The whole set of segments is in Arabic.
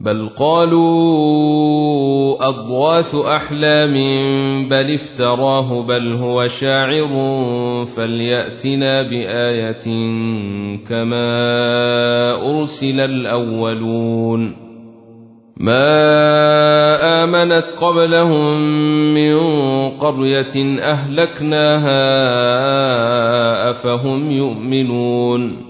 بل قالوا اضواث احلام بل افتراه بل هو شاعر فلياتنا بايه كما ارسل الاولون ما امنت قبلهم من قريه اهلكناها افهم يؤمنون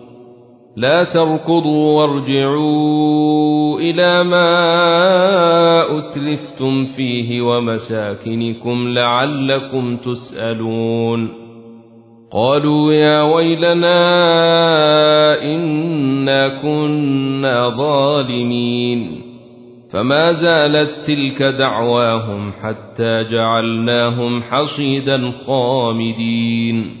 لا تركضوا وارجعوا إلى ما أتلفتم فيه ومساكنكم لعلكم تسألون. قالوا يا ويلنا إنا كنا ظالمين. فما زالت تلك دعواهم حتى جعلناهم حصيدا خامدين.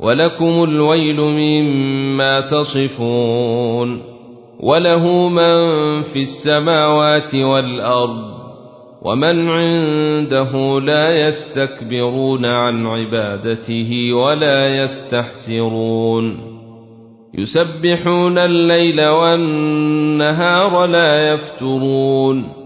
ولكم الويل مما تصفون وله من في السماوات والأرض ومن عنده لا يستكبرون عن عبادته ولا يستحسرون يسبحون الليل والنهار لا يفترون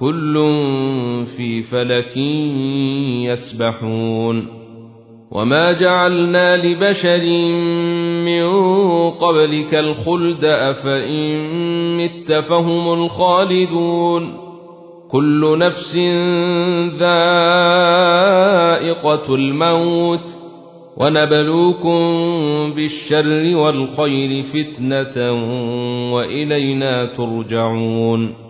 كل في فلك يسبحون. وما جعلنا لبشر من قبلك الخلد أفإن مت فهم الخالدون. كل نفس ذائقة الموت. ونبلوكم بالشر والخير فتنة وإلينا ترجعون.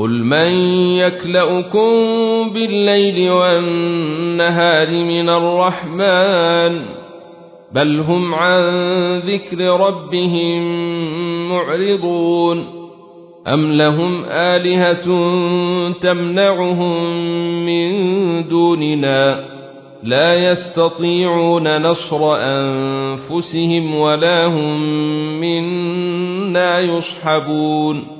قل من يكلاكم بالليل والنهار من الرحمن بل هم عن ذكر ربهم معرضون ام لهم الهه تمنعهم من دوننا لا يستطيعون نصر انفسهم ولا هم منا يصحبون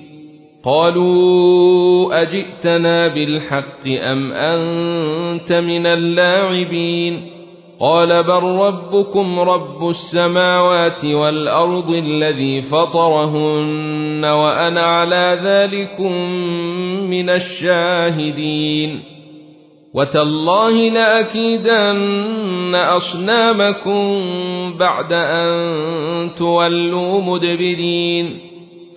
قالوا أجئتنا بالحق أم أنت من اللاعبين قال بل ربكم رب السماوات والأرض الذي فطرهن وأنا على ذلكم من الشاهدين وتالله لأكيدن أصنامكم بعد أن تولوا مدبرين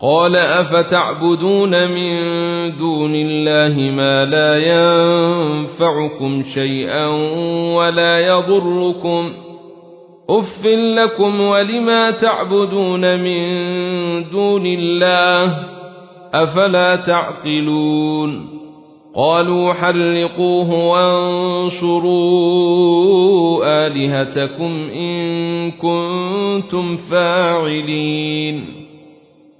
قال أفتعبدون من دون الله ما لا ينفعكم شيئا ولا يضركم أف لكم ولما تعبدون من دون الله أفلا تعقلون قالوا حرقوه وانصروا آلهتكم إن كنتم فاعلين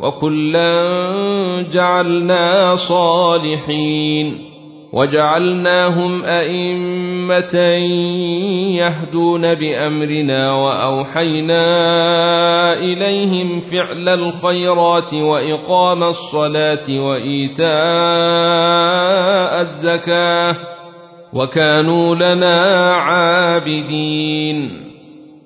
وكلا جعلنا صالحين وجعلناهم أئمة يهدون بأمرنا وأوحينا إليهم فعل الخيرات وإقام الصلاة وإيتاء الزكاة وكانوا لنا عابدين.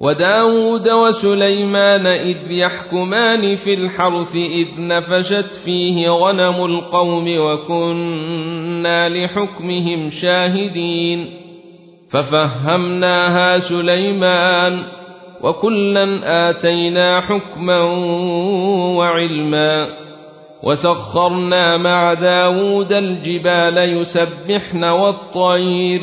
وداود وسليمان إذ يحكمان في الحرث إذ نفشت فيه غنم القوم وكنا لحكمهم شاهدين. ففهمناها سليمان وكلا آتينا حكما وعلما. وسخرنا مع داود الجبال يسبحن والطير.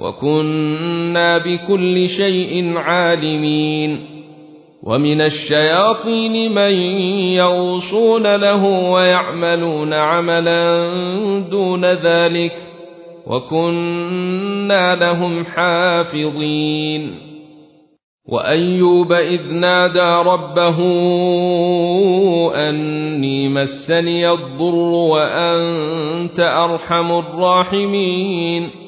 وكنا بكل شيء عالمين. ومن الشياطين من يغوصون له ويعملون عملا دون ذلك وكنا لهم حافظين. وأيوب إذ نادى ربه أني مسني الضر وأنت أرحم الراحمين.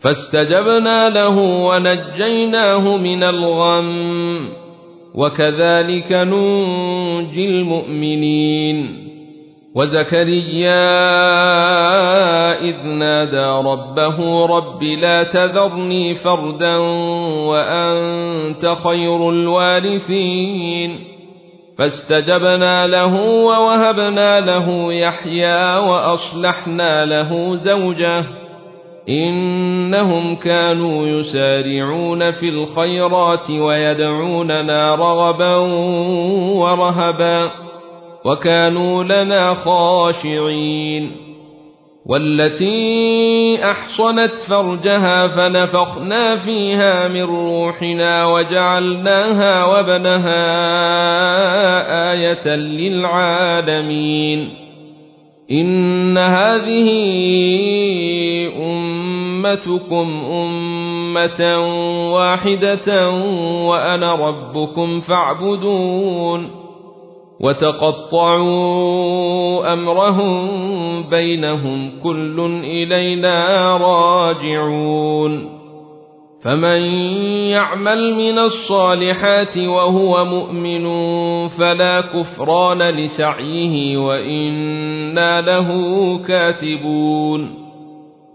فاستجبنا له ونجيناه من الغم وكذلك ننجي المؤمنين. وزكريا إذ نادى ربه رب لا تذرني فردا وأنت خير الوارثين. فاستجبنا له ووهبنا له يحيى وأصلحنا له زوجه. إنهم كانوا يسارعون في الخيرات ويدعوننا رغبا ورهبا وكانوا لنا خاشعين. والتي أحصنت فرجها فنفخنا فيها من روحنا وجعلناها وابنها آية للعالمين. إن هذه أمتكم أمة واحدة وأنا ربكم فاعبدون وتقطعوا أمرهم بينهم كل إلينا راجعون فمن يعمل من الصالحات وهو مؤمن فلا كفران لسعيه وإنا له كاتبون